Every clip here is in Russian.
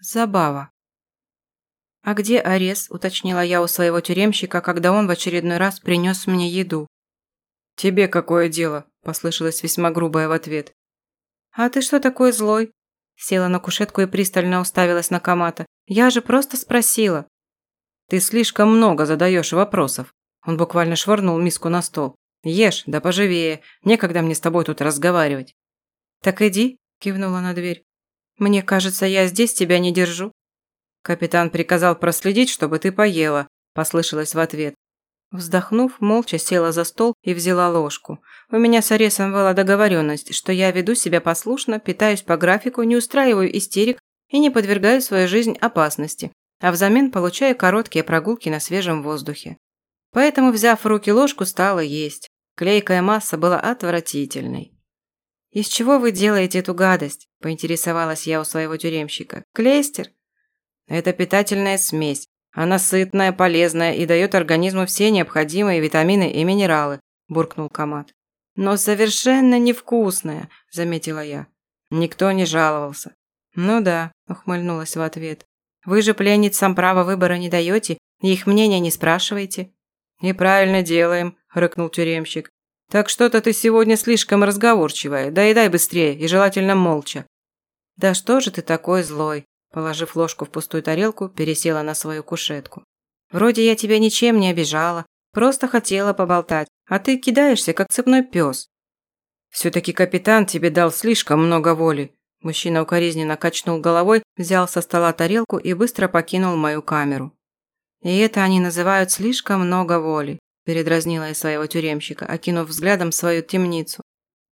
Забава. «А где Арес?» – уточнила я у своего тюремщика, когда он в очередной раз принес мне еду. «Тебе какое дело?» – послышалось весьма грубое в ответ. «А ты что такой злой?» Села на кушетку и пристально уставилась на Камата. «Я же просто спросила». «Ты слишком много задаешь вопросов». Он буквально швырнул миску на стол. «Ешь, да поживее. Некогда мне с тобой тут разговаривать». «Так иди», – кивнула на дверь. «Мне кажется, я здесь тебя не держу». «Капитан приказал проследить, чтобы ты поела», – послышалось в ответ. Вздохнув, молча села за стол и взяла ложку. У меня с Аресом была договоренность, что я веду себя послушно, питаюсь по графику, не устраиваю истерик и не подвергаю свою жизнь опасности, а взамен получаю короткие прогулки на свежем воздухе. Поэтому, взяв в руки ложку, стала есть. Клейкая масса была отвратительной. «Из чего вы делаете эту гадость?» – поинтересовалась я у своего тюремщика. «Клейстер?» «Это питательная смесь. Она сытная, полезная и дает организму все необходимые витамины и минералы», – буркнул Камат. «Но совершенно невкусная», – заметила я. Никто не жаловался. «Ну да», – ухмыльнулась в ответ. «Вы же пленницам права выбора не даете их мнения не спрашиваете». «И правильно делаем», – рыкнул тюремщик. «Так что-то ты сегодня слишком разговорчивая. Доедай быстрее и желательно молча». «Да что же ты такой злой?» Положив ложку в пустую тарелку, пересела на свою кушетку. «Вроде я тебя ничем не обижала, просто хотела поболтать, а ты кидаешься, как цепной пес». «Все-таки капитан тебе дал слишком много воли». Мужчина укоризненно качнул головой, взял со стола тарелку и быстро покинул мою камеру. «И это они называют слишком много воли», передразнила я своего тюремщика, окинув взглядом свою темницу.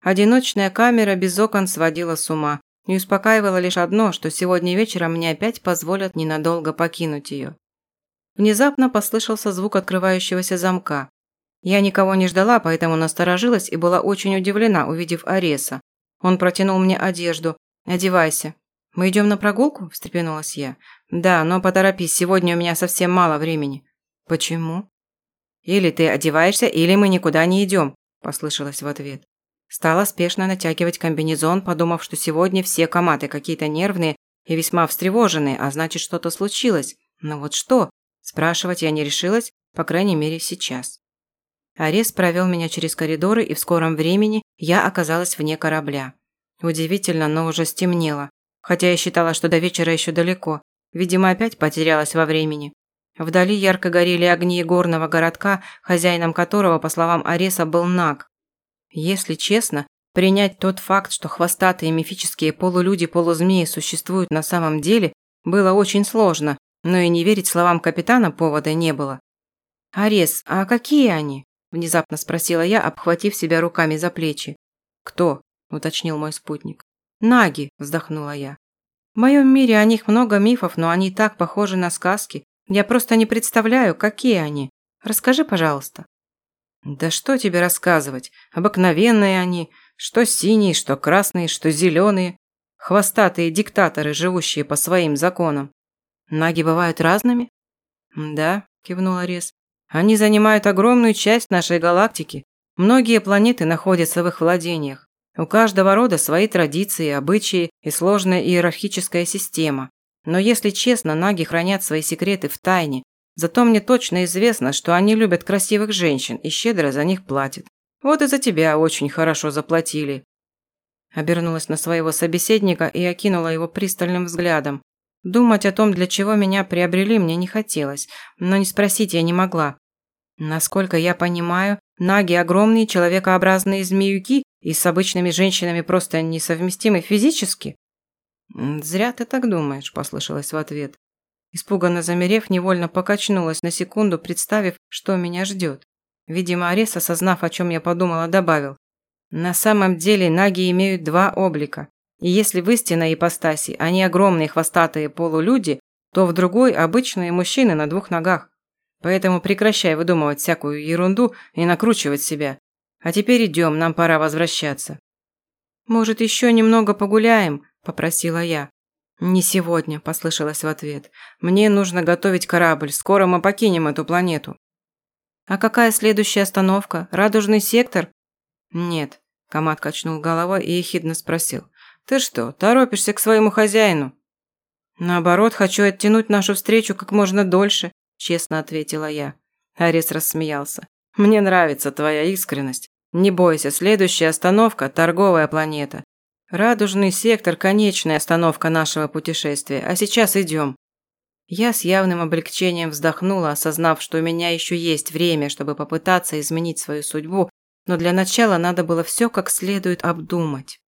Одиночная камера без окон сводила с ума. Не успокаивало лишь одно, что сегодня вечером мне опять позволят ненадолго покинуть ее. Внезапно послышался звук открывающегося замка. Я никого не ждала, поэтому насторожилась и была очень удивлена, увидев Ареса. Он протянул мне одежду. «Одевайся». «Мы идем на прогулку?» – встрепенулась я. «Да, но поторопись, сегодня у меня совсем мало времени». «Почему?» «Или ты одеваешься, или мы никуда не идем», – послышалось в ответ. Стала спешно натягивать комбинезон, подумав, что сегодня все коматы какие-то нервные и весьма встревоженные, а значит, что-то случилось. Но вот что? Спрашивать я не решилась, по крайней мере, сейчас. Арес провел меня через коридоры, и в скором времени я оказалась вне корабля. Удивительно, но уже стемнело. Хотя я считала, что до вечера еще далеко. Видимо, опять потерялась во времени. Вдали ярко горели огни горного городка, хозяином которого, по словам Ареса, был Наг. Если честно, принять тот факт, что хвостатые мифические полулюди-полузмеи существуют на самом деле, было очень сложно, но и не верить словам капитана повода не было. «Арес, а какие они?» – внезапно спросила я, обхватив себя руками за плечи. «Кто?» – уточнил мой спутник. «Наги», – вздохнула я. «В моем мире о них много мифов, но они так похожи на сказки. Я просто не представляю, какие они. Расскажи, пожалуйста». Да что тебе рассказывать? Обыкновенные они, что синие, что красные, что зеленые. Хвостатые диктаторы, живущие по своим законам. Наги бывают разными? Да, кивнул Арес. Они занимают огромную часть нашей галактики. Многие планеты находятся в их владениях. У каждого рода свои традиции, обычаи и сложная иерархическая система. Но если честно, наги хранят свои секреты в тайне, Зато мне точно известно, что они любят красивых женщин и щедро за них платят. Вот и за тебя очень хорошо заплатили». Обернулась на своего собеседника и окинула его пристальным взглядом. Думать о том, для чего меня приобрели, мне не хотелось, но не спросить я не могла. Насколько я понимаю, наги – огромные человекообразные змеюки и с обычными женщинами просто несовместимы физически? «Зря ты так думаешь», – послышалось в ответ. Испуганно замерев, невольно покачнулась на секунду, представив, что меня ждет. Видимо, Арес, осознав, о чем я подумала, добавил. На самом деле наги имеют два облика. И если в истинной ипостаси они огромные хвостатые полулюди, то в другой – обычные мужчины на двух ногах. Поэтому прекращай выдумывать всякую ерунду и накручивать себя. А теперь идем, нам пора возвращаться. «Может, еще немного погуляем?» – попросила я. «Не сегодня», – послышалось в ответ. «Мне нужно готовить корабль. Скоро мы покинем эту планету». «А какая следующая остановка? Радужный сектор?» «Нет», – Камат качнул головой и ехидно спросил. «Ты что, торопишься к своему хозяину?» Наоборот, хочу оттянуть нашу встречу как можно дольше, честно ответила я. Арис рассмеялся. Мне нравится твоя искренность. Не бойся, следующая остановка – торговая планета. Радужный сектор – конечная остановка нашего путешествия, а сейчас идем. Я с явным облегчением вздохнула, осознав, что у меня еще есть время, чтобы попытаться изменить свою судьбу, но для начала надо было все как следует обдумать.